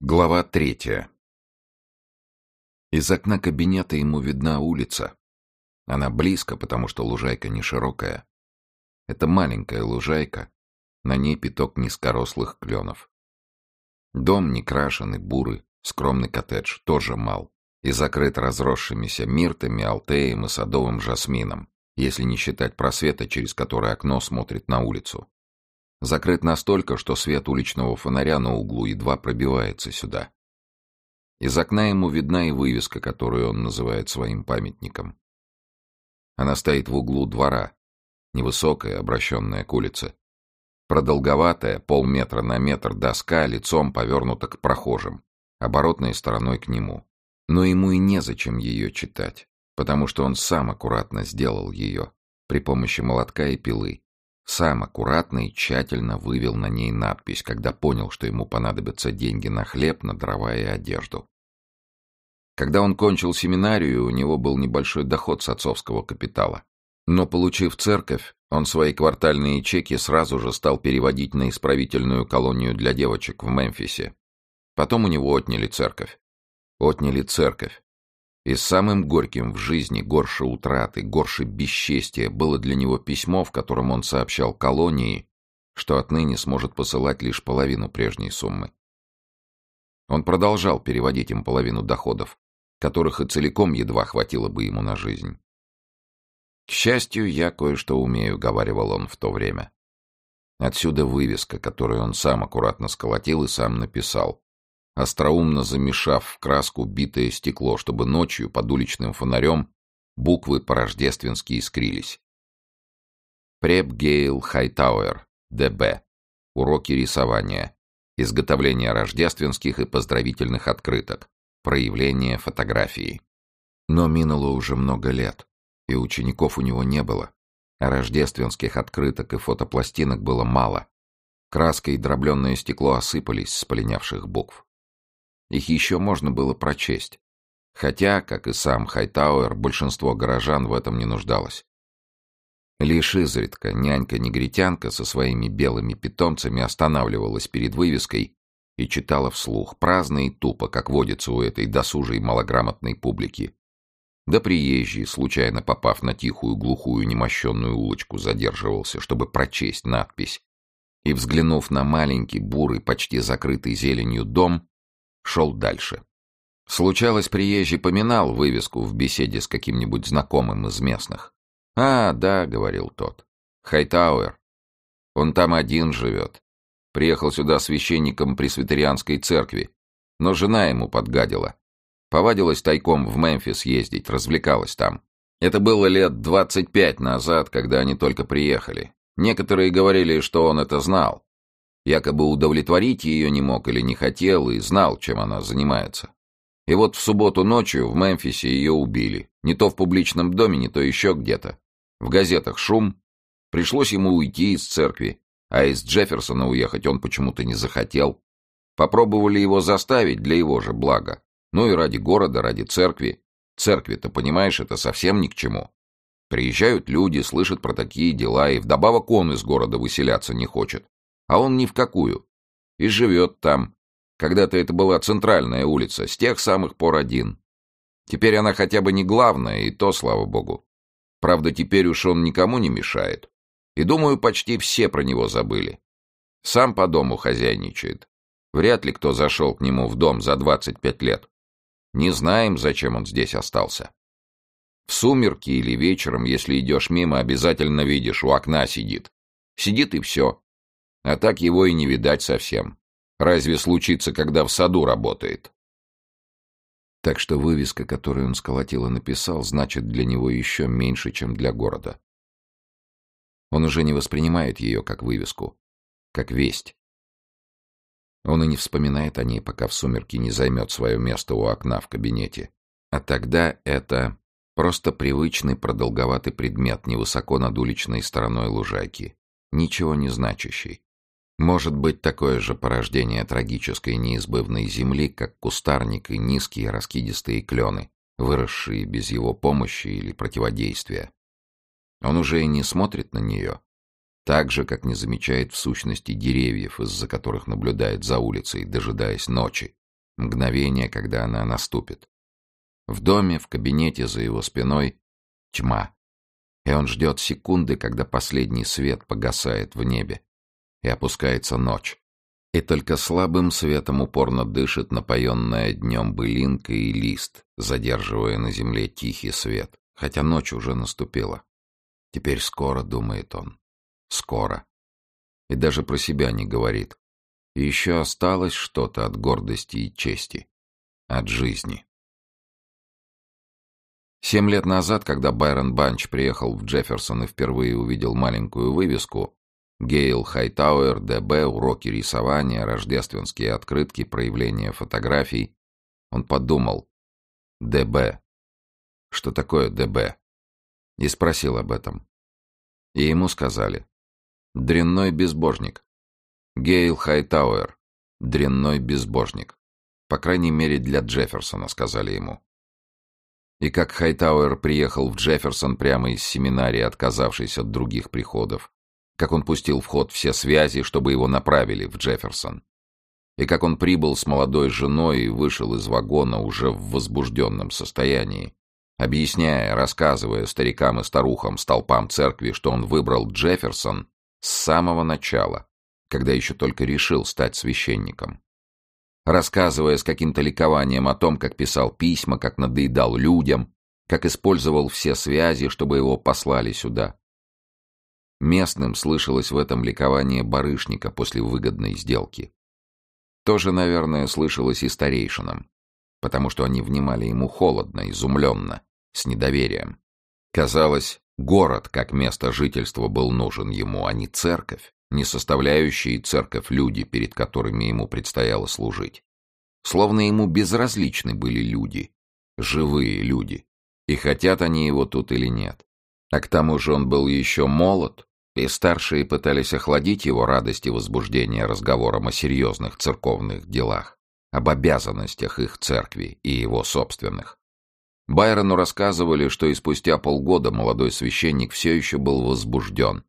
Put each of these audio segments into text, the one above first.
Глава третья. Из окна кабинета ему видна улица. Она близко, потому что лужайка не широкая. Это маленькая лужайка, на ней пяток низкорослых кленов. Дом не крашеный, бурый, скромный коттедж, тоже мал, и закрыт разросшимися миртами, алтеем и садовым жасмином, если не считать просвета, через который окно смотрит на улицу. Закрыт настолько, что свет уличного фонаря на углу едва пробивается сюда. Из окна ему видна и вывеска, которую он называет своим памятником. Она стоит в углу двора, невысокая, обращенная к улице. Продолговатая, полметра на метр доска лицом повернута к прохожим, оборотной стороной к нему. Но ему и незачем ее читать, потому что он сам аккуратно сделал ее при помощи молотка и пилы, сам аккуратно и тщательно вывел на ней надпись, когда понял, что ему понадобятся деньги на хлеб, на дрова и одежду. Когда он кончил семинарию, у него был небольшой доход с отцовского капитала. Но, получив церковь, он свои квартальные чеки сразу же стал переводить на исправительную колонию для девочек в Мемфисе. Потом у него отняли церковь. Отняли церковь. И самым горьким в жизни, горше утраты, горше бесчестия, было для него письмо, в котором он сообщал колонии, что отныне сможет посылать лишь половину прежней суммы. Он продолжал переводить им половину доходов, которых и целиком едва хватило бы ему на жизнь. «К счастью, я кое-что умею», — говаривал он в то время. Отсюда вывеска, которую он сам аккуратно сколотил и сам написал, остроумно замешав в краску битое стекло, чтобы ночью под уличным фонарем буквы по-рождественски искрились. Преп Гейл Хайтауэр, ДБ. Уроки рисования. Изготовление рождественских и поздравительных открыток. Проявление фотографии. Но минуло уже много лет, и учеников у него не было. А рождественских открыток и фотопластинок было мало. Краска и дробленное стекло осыпались с полинявших букв. Их еще можно было прочесть. Хотя, как и сам Хайтауэр, большинство горожан в этом не нуждалось. Лишь изредка нянька-негритянка со своими белыми питомцами останавливалась перед вывеской и читала вслух, праздно и тупо, как водится у этой досужей малограмотной публики. Да приезжий, случайно попав на тихую, глухую, немощенную улочку, задерживался, чтобы прочесть надпись. И, взглянув на маленький, бурый, почти закрытый зеленью дом, шел дальше. Случалось, приезжий поминал вывеску в беседе с каким-нибудь знакомым из местных. «А, да», — говорил тот, — «Хайтауэр. Он там один живет. Приехал сюда священником пресвитерианской церкви, но жена ему подгадила. Повадилась тайком в Мемфис ездить, развлекалась там. Это было лет двадцать пять назад, когда они только приехали. Некоторые говорили, что он это знал. Якобы удовлетворить ее не мог или не хотел и знал, чем она занимается. И вот в субботу ночью в Мемфисе ее убили. Не то в публичном доме, не то еще где-то. В газетах шум. Пришлось ему уйти из церкви, а из Джефферсона уехать он почему-то не захотел. Попробовали его заставить для его же блага. Ну и ради города, ради церкви. Церкви-то, понимаешь, это совсем ни к чему. Приезжают люди, слышат про такие дела, и вдобавок он из города выселяться не хочет а он ни в какую. И живет там. Когда-то это была центральная улица, с тех самых пор один. Теперь она хотя бы не главная, и то, слава богу. Правда, теперь уж он никому не мешает. И, думаю, почти все про него забыли. Сам по дому хозяйничает. Вряд ли кто зашел к нему в дом за 25 лет. Не знаем, зачем он здесь остался. В сумерки или вечером, если идешь мимо, обязательно видишь, у окна сидит. Сидит и все. А так его и не видать совсем. Разве случится, когда в саду работает? Так что вывеска, которую он сколотил и написал, значит для него еще меньше, чем для города. Он уже не воспринимает ее как вывеску, как весть. Он и не вспоминает о ней, пока в сумерки не займет свое место у окна в кабинете. А тогда это просто привычный продолговатый предмет невысоко над уличной стороной лужайки, ничего не значащий. Может быть такое же порождение трагической неизбывной земли, как кустарник и низкие раскидистые клены, выросшие без его помощи или противодействия. Он уже и не смотрит на нее, так же, как не замечает в сущности деревьев, из-за которых наблюдает за улицей, дожидаясь ночи, Мгновение, когда она наступит. В доме, в кабинете за его спиной тьма. И он ждет секунды, когда последний свет погасает в небе. И опускается ночь. И только слабым светом упорно дышит напоенная днем былинка и лист, задерживая на земле тихий свет, хотя ночь уже наступила. Теперь скоро, думает он. Скоро. И даже про себя не говорит. И еще осталось что-то от гордости и чести. От жизни. Семь лет назад, когда Байрон Банч приехал в Джефферсон и впервые увидел маленькую вывеску «Гейл Хайтауэр, ДБ, уроки рисования, рождественские открытки, проявления фотографий», он подумал «ДБ». Что такое ДБ? И спросил об этом. И ему сказали «Дрянной безбожник». Гейл Хайтауэр, дрянной безбожник. По крайней мере, для Джефферсона, сказали ему. И как Хайтауэр приехал в Джефферсон прямо из семинарии, отказавшись от других приходов. Как он пустил в ход все связи, чтобы его направили в Джефферсон. И как он прибыл с молодой женой и вышел из вагона уже в возбужденном состоянии, объясняя, рассказывая старикам и старухам, столпам церкви, что он выбрал Джефферсон с самого начала, когда еще только решил стать священником рассказывая с каким-то ликованием о том, как писал письма, как надоедал людям, как использовал все связи, чтобы его послали сюда. Местным слышалось в этом ликование барышника после выгодной сделки. Тоже, наверное, слышалось и старейшинам, потому что они внимали ему холодно, изумленно, с недоверием. Казалось, город как место жительства был нужен ему, а не церковь не составляющие церковь люди, перед которыми ему предстояло служить. Словно ему безразличны были люди, живые люди, и хотят они его тут или нет. А к тому же он был еще молод, и старшие пытались охладить его радость и возбуждение разговором о серьезных церковных делах, об обязанностях их церкви и его собственных. Байрону рассказывали, что и спустя полгода молодой священник все еще был возбужден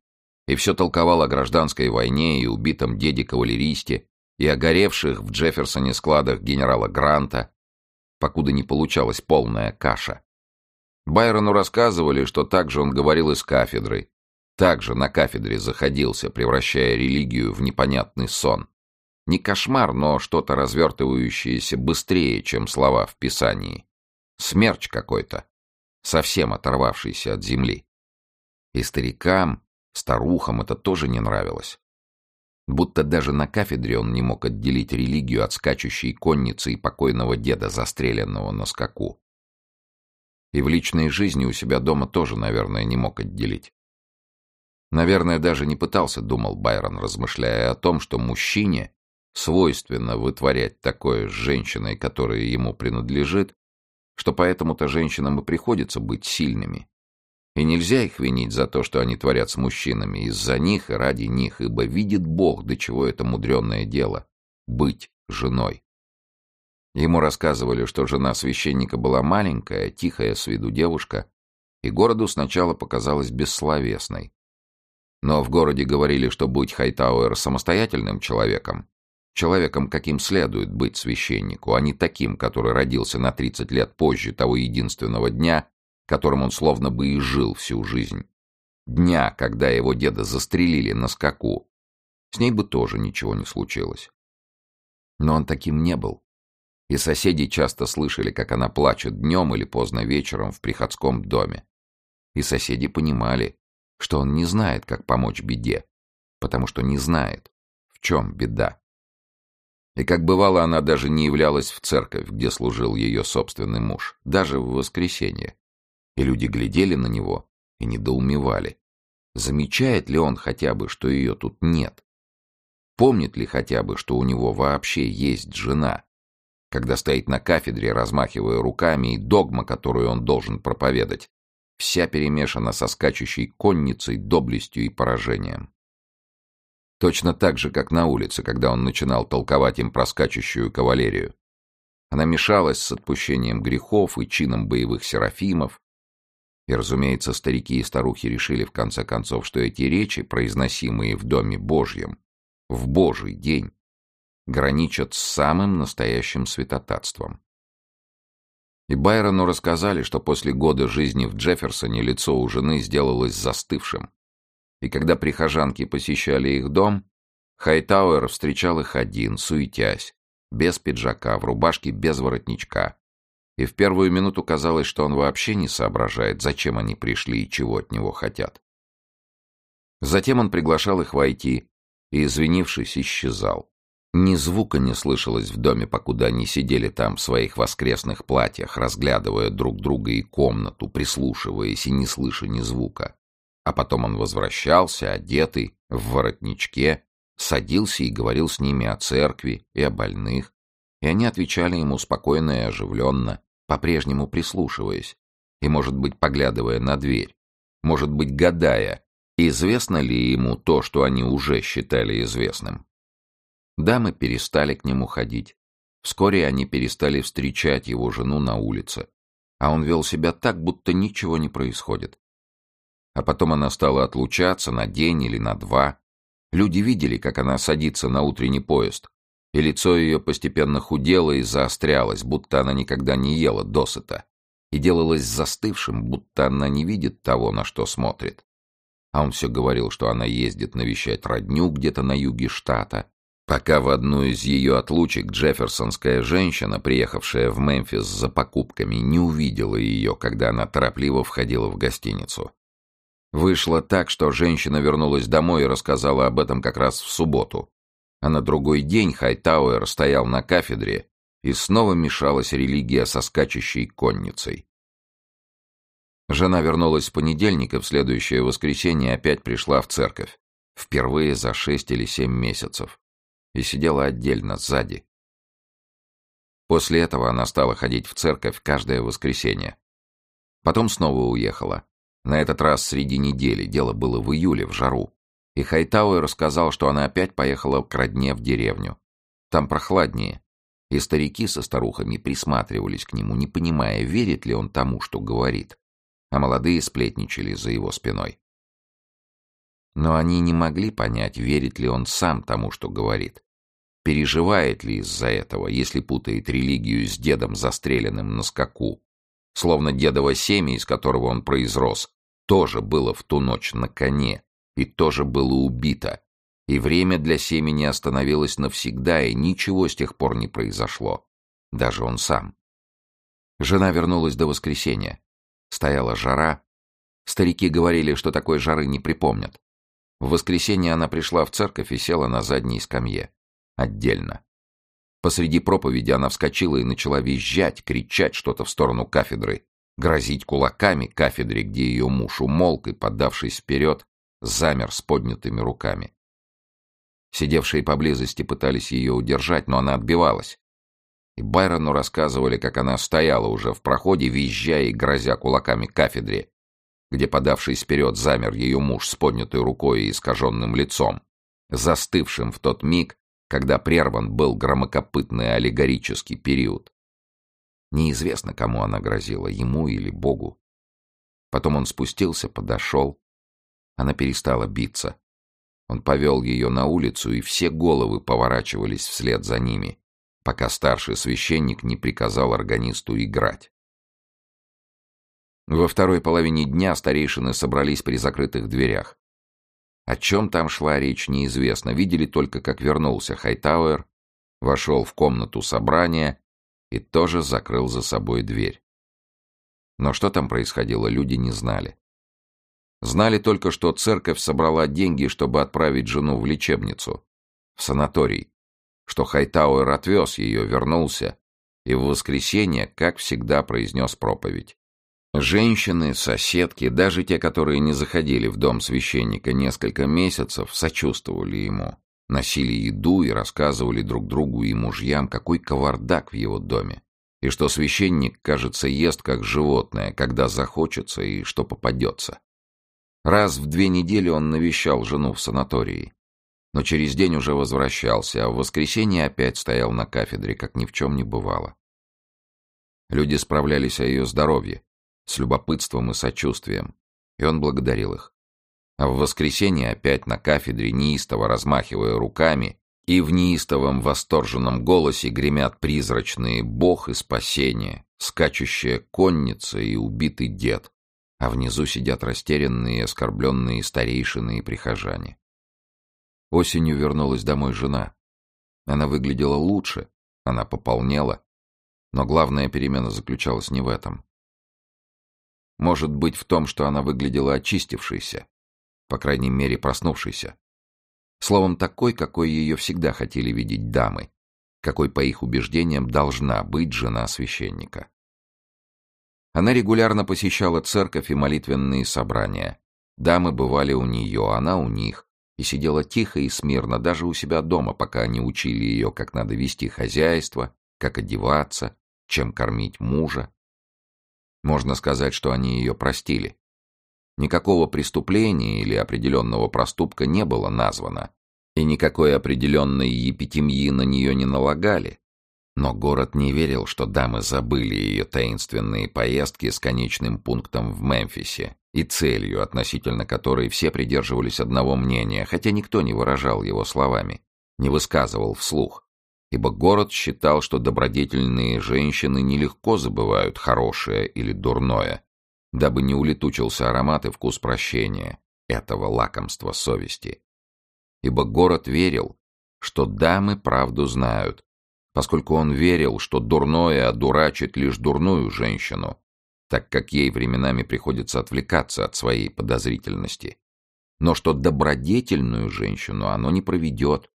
и все толковал о гражданской войне и убитом деде-кавалеристе, и о горевших в Джефферсоне складах генерала Гранта, покуда не получалась полная каша. Байрону рассказывали, что также он говорил из кафедры, также на кафедре заходился, превращая религию в непонятный сон. Не кошмар, но что-то развертывающееся быстрее, чем слова в Писании. Смерч какой-то, совсем оторвавшийся от земли. И старикам, Старухам это тоже не нравилось. Будто даже на кафедре он не мог отделить религию от скачущей конницы и покойного деда, застреленного на скаку. И в личной жизни у себя дома тоже, наверное, не мог отделить. Наверное, даже не пытался, думал Байрон, размышляя о том, что мужчине свойственно вытворять такое с женщиной, которая ему принадлежит, что поэтому-то женщинам и приходится быть сильными, и нельзя их винить за то, что они творят с мужчинами, из-за них и ради них, ибо видит Бог, до чего это мудреное дело — быть женой. Ему рассказывали, что жена священника была маленькая, тихая с виду девушка, и городу сначала показалась бессловесной. Но в городе говорили, что будь Хайтауэр самостоятельным человеком, человеком, каким следует быть священнику, а не таким, который родился на 30 лет позже того единственного дня, которым он словно бы и жил всю жизнь. Дня, когда его деда застрелили на скаку. С ней бы тоже ничего не случилось. Но он таким не был. И соседи часто слышали, как она плачет днем или поздно вечером в приходском доме. И соседи понимали, что он не знает, как помочь беде, потому что не знает, в чем беда. И как бывало, она даже не являлась в церковь, где служил ее собственный муж, даже в воскресенье и люди глядели на него и недоумевали. Замечает ли он хотя бы, что ее тут нет? Помнит ли хотя бы, что у него вообще есть жена? Когда стоит на кафедре, размахивая руками, и догма, которую он должен проповедать, вся перемешана со скачущей конницей, доблестью и поражением. Точно так же, как на улице, когда он начинал толковать им про скачущую кавалерию. Она мешалась с отпущением грехов и чином боевых серафимов, и, разумеется, старики и старухи решили в конце концов, что эти речи, произносимые в Доме Божьем, в Божий день, граничат с самым настоящим святотатством. И Байрону рассказали, что после года жизни в Джефферсоне лицо у жены сделалось застывшим. И когда прихожанки посещали их дом, Хайтауэр встречал их один, суетясь, без пиджака, в рубашке без воротничка. И в первую минуту казалось, что он вообще не соображает, зачем они пришли и чего от него хотят. Затем он приглашал их войти и, извинившись, исчезал. Ни звука не слышалось в доме, покуда они сидели там в своих воскресных платьях, разглядывая друг друга и комнату, прислушиваясь и не слыша ни звука. А потом он возвращался, одетый, в воротничке, садился и говорил с ними о церкви и о больных, и они отвечали ему спокойно и оживленно, по-прежнему прислушиваясь, и, может быть, поглядывая на дверь, может быть, гадая, известно ли ему то, что они уже считали известным. Дамы перестали к нему ходить. Вскоре они перестали встречать его жену на улице, а он вел себя так, будто ничего не происходит. А потом она стала отлучаться на день или на два. Люди видели, как она садится на утренний поезд, и лицо ее постепенно худело и заострялось, будто она никогда не ела досыта, и делалось застывшим, будто она не видит того, на что смотрит. А он все говорил, что она ездит навещать родню где-то на юге штата, пока в одну из ее отлучек джефферсонская женщина, приехавшая в Мемфис за покупками, не увидела ее, когда она торопливо входила в гостиницу. Вышло так, что женщина вернулась домой и рассказала об этом как раз в субботу. А на другой день Хайтауэр стоял на кафедре, и снова мешалась религия со скачущей конницей. Жена вернулась в понедельник и в следующее воскресенье опять пришла в церковь. Впервые за шесть или семь месяцев и сидела отдельно, сзади. После этого она стала ходить в церковь каждое воскресенье. Потом снова уехала. На этот раз среди недели, дело было в июле, в жару. И Хайтауэ рассказал, что она опять поехала к родне в деревню. Там прохладнее. И старики со старухами присматривались к нему, не понимая, верит ли он тому, что говорит. А молодые сплетничали за его спиной. Но они не могли понять, верит ли он сам тому, что говорит. Переживает ли из-за этого, если путает религию с дедом, застреленным на скаку? Словно дедово семя, из которого он произрос, тоже было в ту ночь на коне и тоже было убито. И время для семени остановилось навсегда, и ничего с тех пор не произошло. Даже он сам. Жена вернулась до воскресенья. Стояла жара. Старики говорили, что такой жары не припомнят. В воскресенье она пришла в церковь и села на задней скамье отдельно. Посреди проповеди она вскочила и начала визжать, кричать что-то в сторону кафедры, грозить кулаками кафедре, где ее муж умолк и, подавшись вперед, замер с поднятыми руками. Сидевшие поблизости пытались ее удержать, но она отбивалась. И Байрону рассказывали, как она стояла уже в проходе, визжая и грозя кулаками кафедре, где, подавшись вперед, замер ее муж с поднятой рукой и искаженным лицом, застывшим в тот миг, когда прерван был громокопытный аллегорический период. Неизвестно, кому она грозила, ему или Богу. Потом он спустился, подошел. Она перестала биться. Он повел ее на улицу, и все головы поворачивались вслед за ними, пока старший священник не приказал органисту играть. Во второй половине дня старейшины собрались при закрытых дверях. О чем там шла речь, неизвестно. Видели только, как вернулся Хайтауэр, вошел в комнату собрания и тоже закрыл за собой дверь. Но что там происходило, люди не знали. Знали только, что церковь собрала деньги, чтобы отправить жену в лечебницу, в санаторий, что Хайтауэр отвез ее, вернулся, и в воскресенье, как всегда, произнес проповедь. Женщины, соседки, даже те, которые не заходили в дом священника несколько месяцев, сочувствовали ему, носили еду и рассказывали друг другу и мужьям, какой кавардак в его доме, и что священник, кажется, ест как животное, когда захочется и что попадется. Раз в две недели он навещал жену в санатории, но через день уже возвращался, а в воскресенье опять стоял на кафедре, как ни в чем не бывало. Люди справлялись о ее здоровье, с любопытством и сочувствием, и он благодарил их. А в воскресенье опять на кафедре, неистово размахивая руками и в неистовом восторженном голосе гремят призрачные «Бог и спасение», скачущая конница и убитый дед, а внизу сидят растерянные и оскорбленные старейшины и прихожане. Осенью вернулась домой жена. Она выглядела лучше, она пополнела, но главная перемена заключалась не в этом. Может быть, в том, что она выглядела очистившейся, по крайней мере, проснувшейся. Словом, такой, какой ее всегда хотели видеть дамы, какой, по их убеждениям, должна быть жена священника. Она регулярно посещала церковь и молитвенные собрания. Дамы бывали у нее, она у них, и сидела тихо и смирно даже у себя дома, пока они учили ее, как надо вести хозяйство, как одеваться, чем кормить мужа. Можно сказать, что они ее простили. Никакого преступления или определенного проступка не было названо, и никакой определенной епитемьи на нее не налагали. Но город не верил, что дамы забыли ее таинственные поездки с конечным пунктом в Мемфисе и целью, относительно которой все придерживались одного мнения, хотя никто не выражал его словами, не высказывал вслух. Ибо город считал, что добродетельные женщины нелегко забывают хорошее или дурное, дабы не улетучился аромат и вкус прощения, этого лакомства совести. Ибо город верил, что дамы правду знают, поскольку он верил, что дурное одурачит лишь дурную женщину, так как ей временами приходится отвлекаться от своей подозрительности. Но что добродетельную женщину оно не проведет,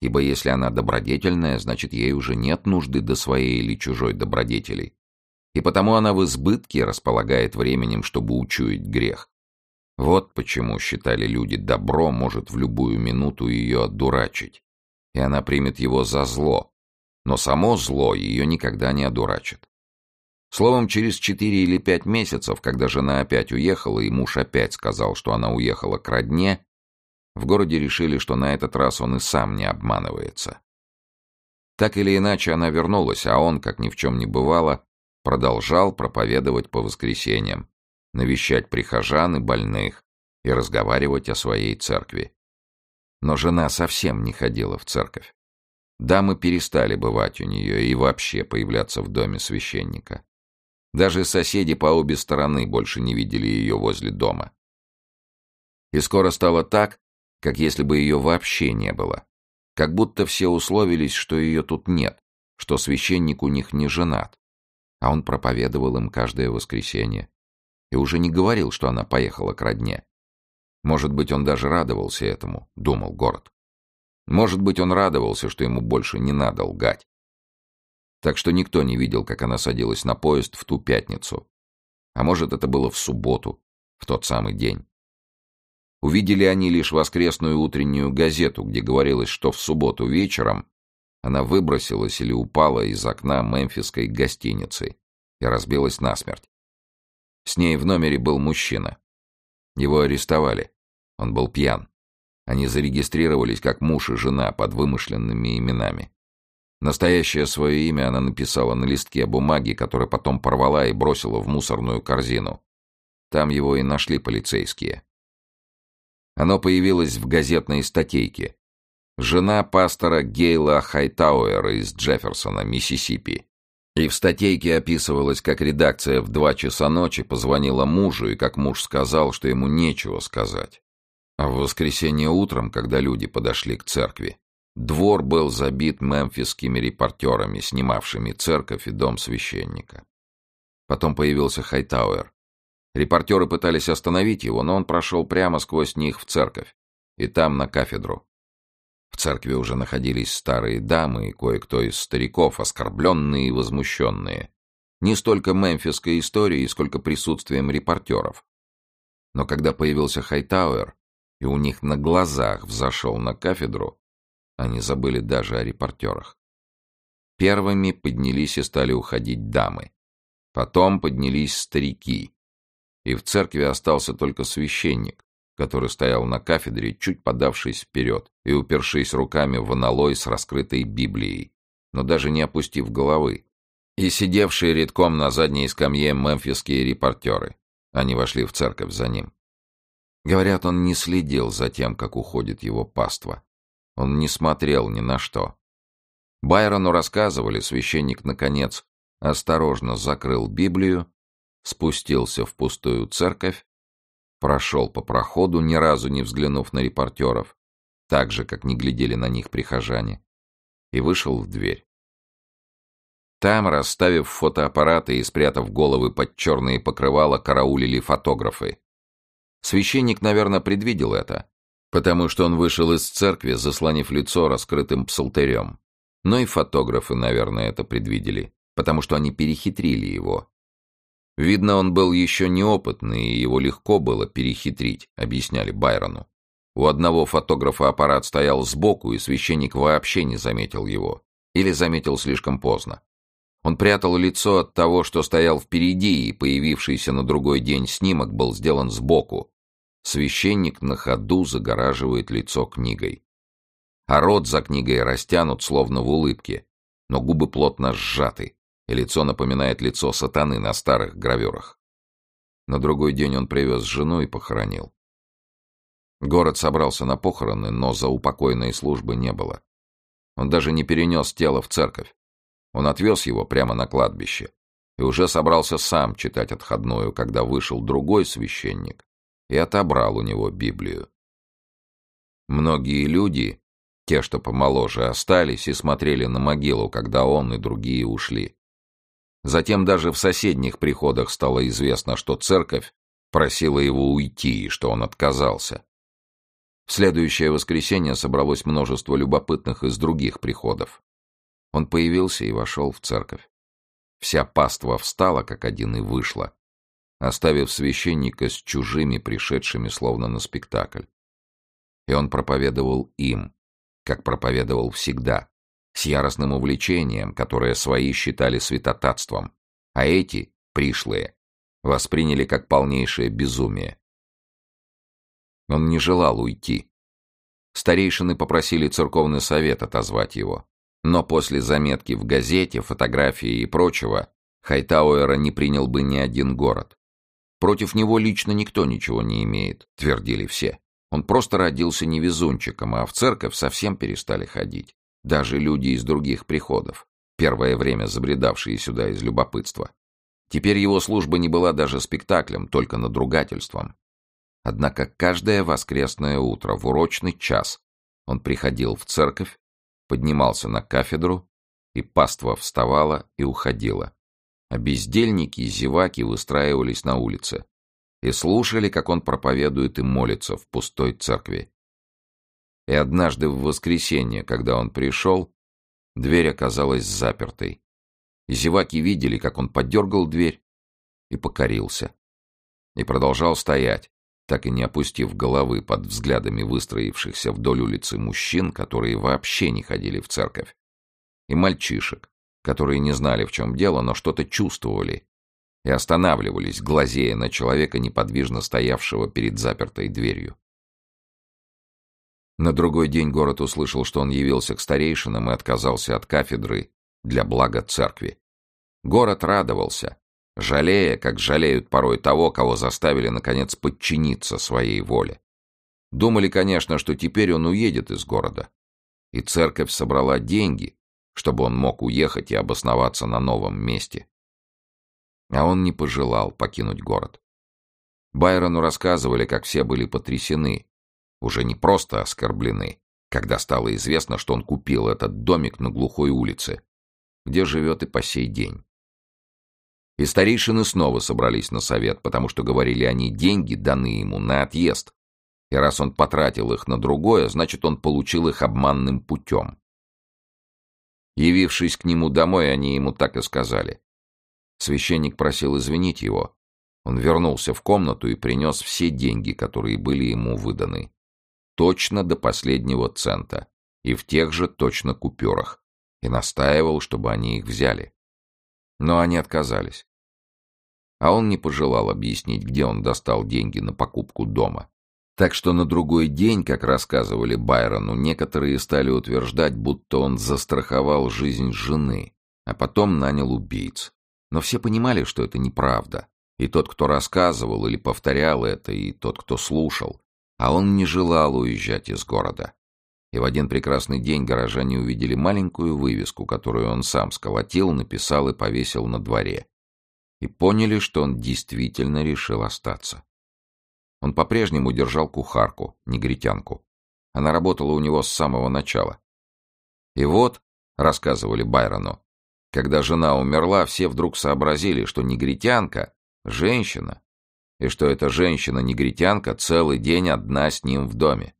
ибо если она добродетельная, значит ей уже нет нужды до своей или чужой добродетели, и потому она в избытке располагает временем, чтобы учуять грех. Вот почему, считали люди, добро может в любую минуту ее одурачить, и она примет его за зло, но само зло ее никогда не одурачит. Словом, через четыре или пять месяцев, когда жена опять уехала и муж опять сказал, что она уехала к родне, в городе решили, что на этот раз он и сам не обманывается. Так или иначе она вернулась, а он, как ни в чем не бывало, продолжал проповедовать по воскресеньям, навещать прихожан и больных и разговаривать о своей церкви. Но жена совсем не ходила в церковь. Дамы перестали бывать у нее и вообще появляться в доме священника. Даже соседи по обе стороны больше не видели ее возле дома. И скоро стало так, как если бы ее вообще не было. Как будто все условились, что ее тут нет, что священник у них не женат, а он проповедовал им каждое воскресенье. И уже не говорил, что она поехала к родне. Может быть, он даже радовался этому, думал город. Может быть, он радовался, что ему больше не надо лгать. Так что никто не видел, как она садилась на поезд в ту пятницу. А может, это было в субботу, в тот самый день. Увидели они лишь воскресную утреннюю газету, где говорилось, что в субботу вечером она выбросилась или упала из окна мемфисской гостиницы и разбилась насмерть. С ней в номере был мужчина. Его арестовали. Он был пьян. Они зарегистрировались как муж и жена под вымышленными именами. Настоящее свое имя она написала на листке бумаги, который потом порвала и бросила в мусорную корзину. Там его и нашли полицейские. Оно появилось в газетной статейке. Жена пастора Гейла Хайтауэра из Джефферсона, Миссисипи. И в статейке описывалось, как редакция в два часа ночи позвонила мужу, и как муж сказал, что ему нечего сказать. А в воскресенье утром, когда люди подошли к церкви, двор был забит мемфисскими репортерами, снимавшими церковь и дом священника. Потом появился Хайтауэр. Репортеры пытались остановить его, но он прошел прямо сквозь них в церковь и там на кафедру. В церкви уже находились старые дамы и кое-кто из стариков, оскорбленные и возмущенные. Не столько мемфисской историей, сколько присутствием репортеров. Но когда появился Хайтауэр, и у них на глазах взошел на кафедру, они забыли даже о репортерах. Первыми поднялись и стали уходить дамы. Потом поднялись старики, и в церкви остался только священник, который стоял на кафедре, чуть подавшись вперед и упершись руками в аналой с раскрытой Библией, но даже не опустив головы, и сидевшие редком на задней скамье мемфисские репортеры. Они вошли в церковь за ним. Говорят, он не следил за тем, как уходит его паства. Он не смотрел ни на что. Байрону рассказывали, священник, наконец, осторожно закрыл Библию, спустился в пустую церковь, прошел по проходу, ни разу не взглянув на репортеров, так же, как не глядели на них прихожане, и вышел в дверь. Там, расставив фотоаппараты и спрятав головы под черные покрывала, караулили фотографы. Священник, наверное, предвидел это, потому что он вышел из церкви, заслонив лицо раскрытым псалтырем. Но и фотографы, наверное, это предвидели, потому что они перехитрили его. Видно, он был еще неопытный, и его легко было перехитрить, объясняли Байрону. У одного фотографа аппарат стоял сбоку, и священник вообще не заметил его. Или заметил слишком поздно. Он прятал лицо от того, что стоял впереди, и появившийся на другой день снимок был сделан сбоку. Священник на ходу загораживает лицо книгой. А рот за книгой растянут, словно в улыбке, но губы плотно сжаты, и лицо напоминает лицо сатаны на старых гравюрах. На другой день он привез жену и похоронил. Город собрался на похороны, но за упокойной службы не было. Он даже не перенес тело в церковь. Он отвез его прямо на кладбище и уже собрался сам читать отходную, когда вышел другой священник и отобрал у него Библию. Многие люди, те, что помоложе, остались и смотрели на могилу, когда он и другие ушли. Затем даже в соседних приходах стало известно, что церковь просила его уйти и что он отказался. В следующее воскресенье собралось множество любопытных из других приходов. Он появился и вошел в церковь. Вся паства встала, как один, и вышла, оставив священника с чужими, пришедшими словно на спектакль. И он проповедовал им, как проповедовал всегда, с яростным увлечением, которое свои считали святотатством, а эти, пришлые, восприняли как полнейшее безумие. Он не желал уйти. Старейшины попросили церковный совет отозвать его. Но после заметки в газете, фотографии и прочего, Хайтауэра не принял бы ни один город. Против него лично никто ничего не имеет, твердили все. Он просто родился невезунчиком, а в церковь совсем перестали ходить. Даже люди из других приходов, первое время забредавшие сюда из любопытства. Теперь его служба не была даже спектаклем, только надругательством. Однако каждое воскресное утро в урочный час он приходил в церковь, поднимался на кафедру, и паства вставала и уходила. А бездельники и зеваки выстраивались на улице и слушали, как он проповедует и молится в пустой церкви. И однажды в воскресенье, когда он пришел, дверь оказалась запертой. И зеваки видели, как он подергал дверь и покорился. И продолжал стоять, так и не опустив головы под взглядами выстроившихся вдоль улицы мужчин, которые вообще не ходили в церковь, и мальчишек, которые не знали, в чем дело, но что-то чувствовали, и останавливались, глазея на человека, неподвижно стоявшего перед запертой дверью. На другой день город услышал, что он явился к старейшинам и отказался от кафедры для блага церкви. Город радовался, жалея, как жалеют порой того, кого заставили, наконец, подчиниться своей воле. Думали, конечно, что теперь он уедет из города. И церковь собрала деньги, чтобы он мог уехать и обосноваться на новом месте. А он не пожелал покинуть город. Байрону рассказывали, как все были потрясены, уже не просто оскорблены, когда стало известно, что он купил этот домик на глухой улице, где живет и по сей день. И старейшины снова собрались на совет, потому что, говорили они, деньги даны ему на отъезд. И раз он потратил их на другое, значит, он получил их обманным путем. Явившись к нему домой, они ему так и сказали. Священник просил извинить его. Он вернулся в комнату и принес все деньги, которые были ему выданы. Точно до последнего цента. И в тех же точно купюрах. И настаивал, чтобы они их взяли. Но они отказались. А он не пожелал объяснить, где он достал деньги на покупку дома. Так что на другой день, как рассказывали Байрону, некоторые стали утверждать, будто он застраховал жизнь жены, а потом нанял убийц. Но все понимали, что это неправда. И тот, кто рассказывал или повторял это, и тот, кто слушал. А он не желал уезжать из города. И в один прекрасный день горожане увидели маленькую вывеску, которую он сам сколотил, написал и повесил на дворе. И поняли, что он действительно решил остаться. Он по-прежнему держал кухарку, негритянку. Она работала у него с самого начала. И вот, рассказывали Байрону, когда жена умерла, все вдруг сообразили, что негритянка — женщина, и что эта женщина-негритянка целый день одна с ним в доме.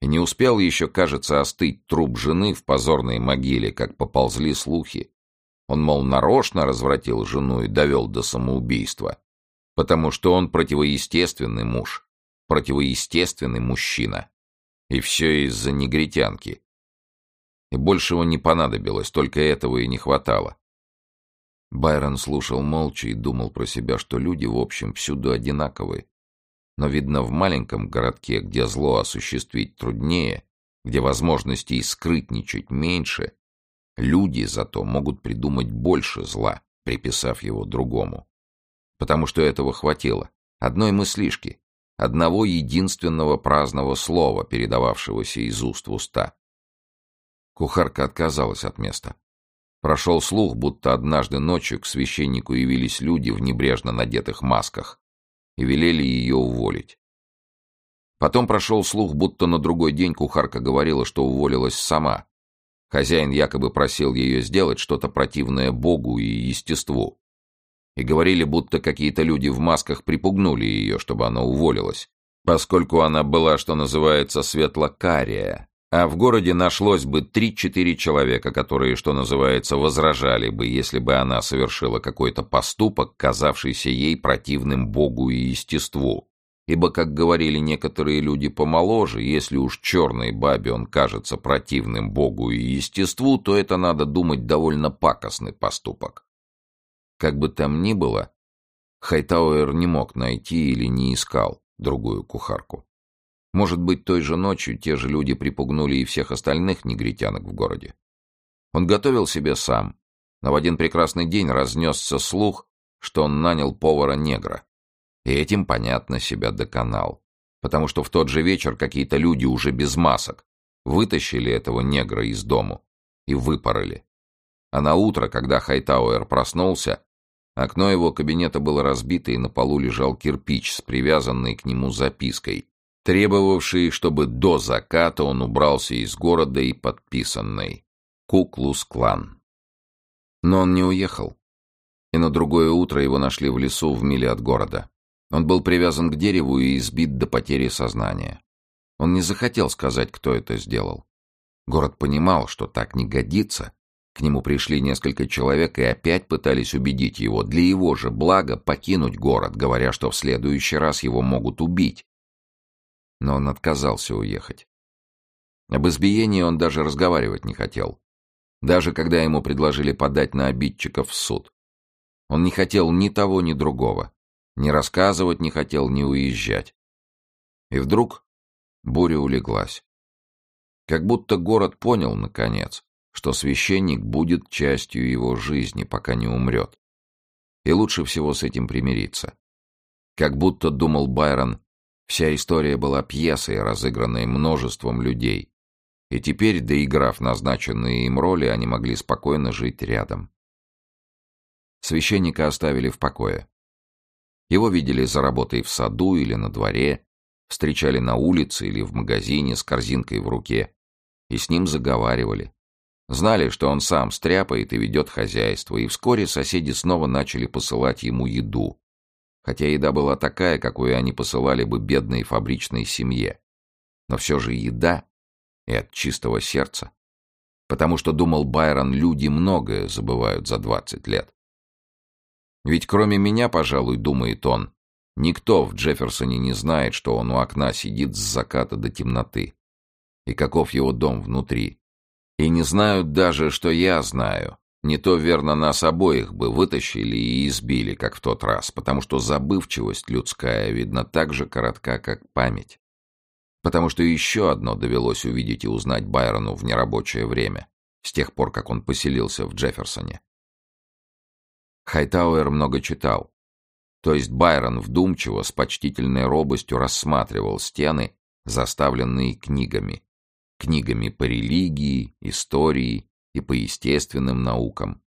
И не успел еще, кажется, остыть труп жены в позорной могиле, как поползли слухи. Он, мол, нарочно развратил жену и довел до самоубийства, потому что он противоестественный муж, противоестественный мужчина. И все из-за негритянки. И большего не понадобилось, только этого и не хватало. Байрон слушал молча и думал про себя, что люди, в общем, всюду одинаковые. Но, видно, в маленьком городке, где зло осуществить труднее, где возможностей скрытничать меньше, люди зато могут придумать больше зла, приписав его другому. Потому что этого хватило. Одной мыслишки, одного единственного праздного слова, передававшегося из уст в уста. Кухарка отказалась от места. Прошел слух, будто однажды ночью к священнику явились люди в небрежно надетых масках и велели ее уволить. Потом прошел слух, будто на другой день кухарка говорила, что уволилась сама. Хозяин якобы просил ее сделать что-то противное Богу и естеству. И говорили, будто какие-то люди в масках припугнули ее, чтобы она уволилась, поскольку она была, что называется, светлокария, а в городе нашлось бы три-четыре человека, которые, что называется, возражали бы, если бы она совершила какой-то поступок, казавшийся ей противным Богу и естеству. Ибо, как говорили некоторые люди помоложе, если уж черной бабе он кажется противным Богу и естеству, то это, надо думать, довольно пакостный поступок. Как бы там ни было, Хайтауэр не мог найти или не искал другую кухарку. Может быть, той же ночью те же люди припугнули и всех остальных негритянок в городе. Он готовил себе сам, но в один прекрасный день разнесся слух, что он нанял повара-негра. И этим, понятно, себя доконал. Потому что в тот же вечер какие-то люди уже без масок вытащили этого негра из дому и выпороли. А на утро, когда Хайтауэр проснулся, окно его кабинета было разбито, и на полу лежал кирпич с привязанной к нему запиской, требовавший, чтобы до заката он убрался из города и подписанный «Куклус-клан». Но он не уехал, и на другое утро его нашли в лесу в миле от города. Он был привязан к дереву и избит до потери сознания. Он не захотел сказать, кто это сделал. Город понимал, что так не годится. К нему пришли несколько человек и опять пытались убедить его для его же блага покинуть город, говоря, что в следующий раз его могут убить но он отказался уехать. Об избиении он даже разговаривать не хотел. Даже когда ему предложили подать на обидчиков в суд. Он не хотел ни того, ни другого. Ни рассказывать не хотел, ни уезжать. И вдруг буря улеглась. Как будто город понял, наконец, что священник будет частью его жизни, пока не умрет. И лучше всего с этим примириться. Как будто, думал Байрон, Вся история была пьесой, разыгранной множеством людей. И теперь, доиграв назначенные им роли, они могли спокойно жить рядом. Священника оставили в покое. Его видели за работой в саду или на дворе, встречали на улице или в магазине с корзинкой в руке, и с ним заговаривали. Знали, что он сам стряпает и ведет хозяйство, и вскоре соседи снова начали посылать ему еду, хотя еда была такая, какую они посылали бы бедной фабричной семье. Но все же еда и от чистого сердца. Потому что, думал Байрон, люди многое забывают за двадцать лет. Ведь кроме меня, пожалуй, думает он, никто в Джефферсоне не знает, что он у окна сидит с заката до темноты. И каков его дом внутри. И не знают даже, что я знаю, не то, верно, нас обоих бы вытащили и избили, как в тот раз, потому что забывчивость людская, видно, так же коротка, как память. Потому что еще одно довелось увидеть и узнать Байрону в нерабочее время, с тех пор, как он поселился в Джефферсоне. Хайтауэр много читал. То есть Байрон вдумчиво, с почтительной робостью рассматривал стены, заставленные книгами, книгами по религии, истории и по естественным наукам,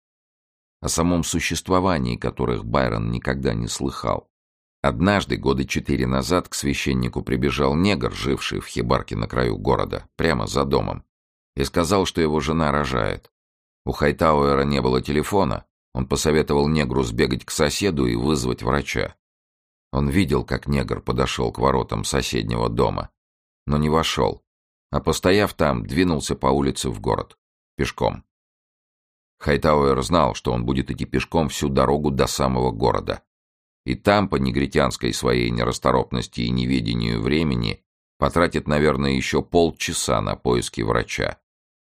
о самом существовании которых Байрон никогда не слыхал. Однажды, года четыре назад, к священнику прибежал негр, живший в хибарке на краю города, прямо за домом, и сказал, что его жена рожает. У Хайтауэра не было телефона, он посоветовал негру сбегать к соседу и вызвать врача. Он видел, как негр подошел к воротам соседнего дома, но не вошел, а, постояв там, двинулся по улице в город. Пешком. Хайтауэр знал, что он будет идти пешком всю дорогу до самого города. И там, по негритянской своей нерасторопности и неведению времени, потратит, наверное, еще полчаса на поиски врача.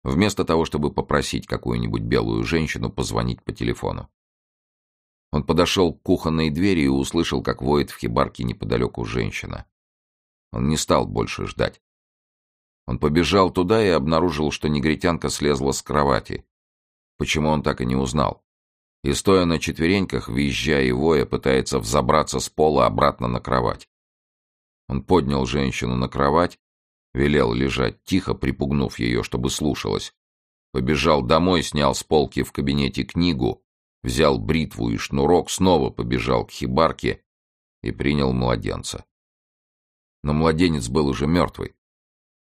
Вместо того, чтобы попросить какую-нибудь белую женщину позвонить по телефону. Он подошел к кухонной двери и услышал, как воет в хибарке неподалеку женщина. Он не стал больше ждать. Он побежал туда и обнаружил, что негритянка слезла с кровати. Почему он так и не узнал? И, стоя на четвереньках, визжая и воя, пытается взобраться с пола обратно на кровать. Он поднял женщину на кровать, велел лежать тихо, припугнув ее, чтобы слушалась. Побежал домой, снял с полки в кабинете книгу, взял бритву и шнурок, снова побежал к хибарке и принял младенца. Но младенец был уже мертвый.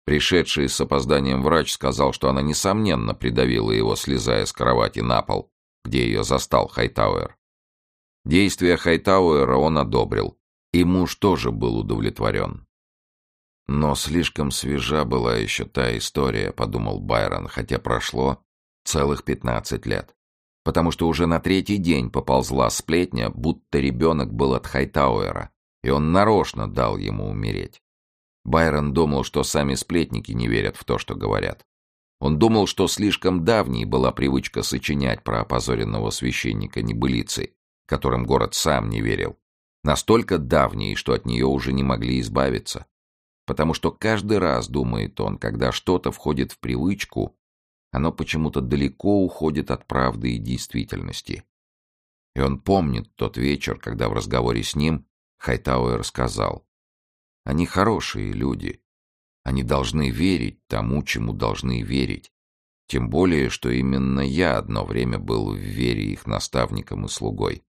Пришедший с опозданием врач сказал, что она, несомненно, придавила его, слезая с кровати на пол, где ее застал Хайтауэр. Действия Хайтауэра он одобрил, и муж тоже был удовлетворен. Но слишком свежа была еще та история, подумал Байрон, хотя прошло целых пятнадцать лет. Потому что уже на третий день поползла сплетня, будто ребенок был от Хайтауэра, и он нарочно дал ему умереть. Байрон думал, что сами сплетники не верят в то, что говорят. Он думал, что слишком давней была привычка сочинять про опозоренного священника небылицы, которым город сам не верил. Настолько давней, что от нее уже не могли избавиться потому что каждый раз, думает он, когда что-то входит в привычку, оно почему-то далеко уходит от правды и действительности. И он помнит тот вечер, когда в разговоре с ним Хайтауэр сказал, «Они хорошие люди. Они должны верить тому, чему должны верить. Тем более, что именно я одно время был в вере их наставником и слугой.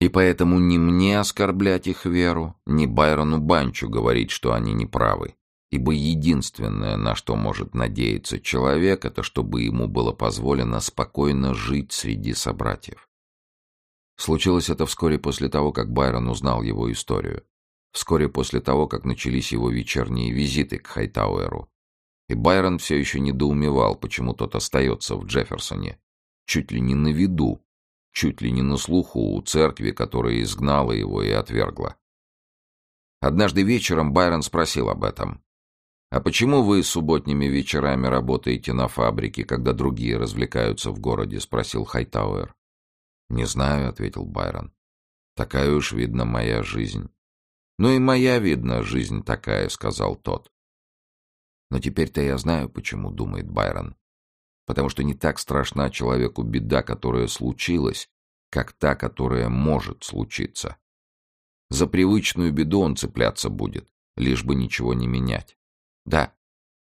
И поэтому ни мне оскорблять их веру, ни Байрону Банчу говорить, что они неправы. Ибо единственное, на что может надеяться человек, это чтобы ему было позволено спокойно жить среди собратьев. Случилось это вскоре после того, как Байрон узнал его историю. Вскоре после того, как начались его вечерние визиты к Хайтауэру. И Байрон все еще недоумевал, почему тот остается в Джефферсоне. Чуть ли не на виду, чуть ли не на слуху у церкви, которая изгнала его и отвергла. Однажды вечером Байрон спросил об этом. «А почему вы субботними вечерами работаете на фабрике, когда другие развлекаются в городе?» — спросил Хайтауэр. «Не знаю», — ответил Байрон. «Такая уж, видно, моя жизнь». «Ну и моя, видно, жизнь такая», — сказал тот. «Но теперь-то я знаю, почему», — думает Байрон потому что не так страшна человеку беда, которая случилась, как та, которая может случиться. За привычную беду он цепляться будет, лишь бы ничего не менять. Да,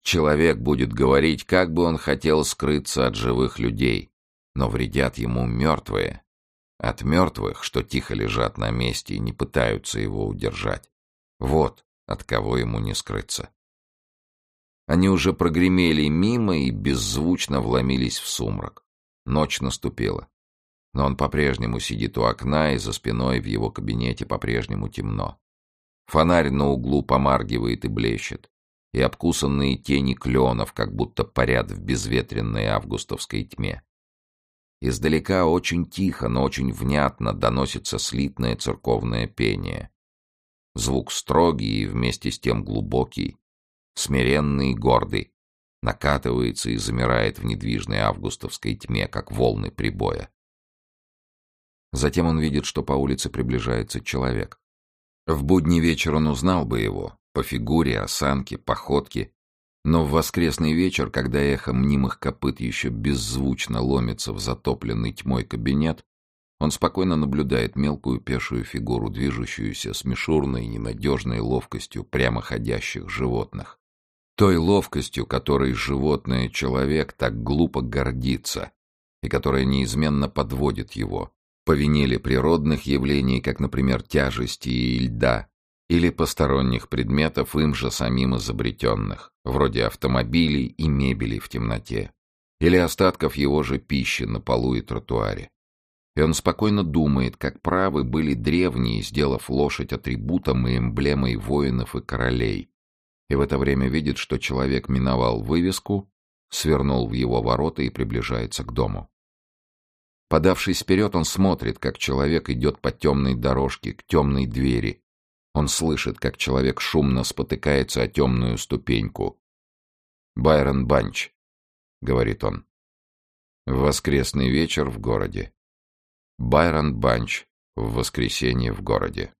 человек будет говорить, как бы он хотел скрыться от живых людей, но вредят ему мертвые. От мертвых, что тихо лежат на месте и не пытаются его удержать. Вот от кого ему не скрыться. Они уже прогремели мимо и беззвучно вломились в сумрак. Ночь наступила. Но он по-прежнему сидит у окна, и за спиной в его кабинете по-прежнему темно. Фонарь на углу помаргивает и блещет, и обкусанные тени кленов как будто парят в безветренной августовской тьме. Издалека очень тихо, но очень внятно доносится слитное церковное пение. Звук строгий и вместе с тем глубокий, смиренный и гордый, накатывается и замирает в недвижной августовской тьме, как волны прибоя. Затем он видит, что по улице приближается человек. В будний вечер он узнал бы его, по фигуре, осанке, походке, но в воскресный вечер, когда эхо мнимых копыт еще беззвучно ломится в затопленный тьмой кабинет, он спокойно наблюдает мелкую пешую фигуру, движущуюся с мишурной ненадежной ловкостью прямоходящих животных. Той ловкостью, которой животное человек так глупо гордится и которая неизменно подводит его, по природных явлений, как, например, тяжести и льда, или посторонних предметов, им же самим изобретенных, вроде автомобилей и мебели в темноте, или остатков его же пищи на полу и тротуаре. И он спокойно думает, как правы были древние, сделав лошадь атрибутом и эмблемой воинов и королей. И в это время видит, что человек миновал вывеску, свернул в его ворота и приближается к дому. Подавшись вперед, он смотрит, как человек идет по темной дорожке к темной двери, он слышит, как человек шумно спотыкается о темную ступеньку. «Байрон Банч», — говорит он. В воскресный вечер в городе. Байрон Банч в воскресенье в городе.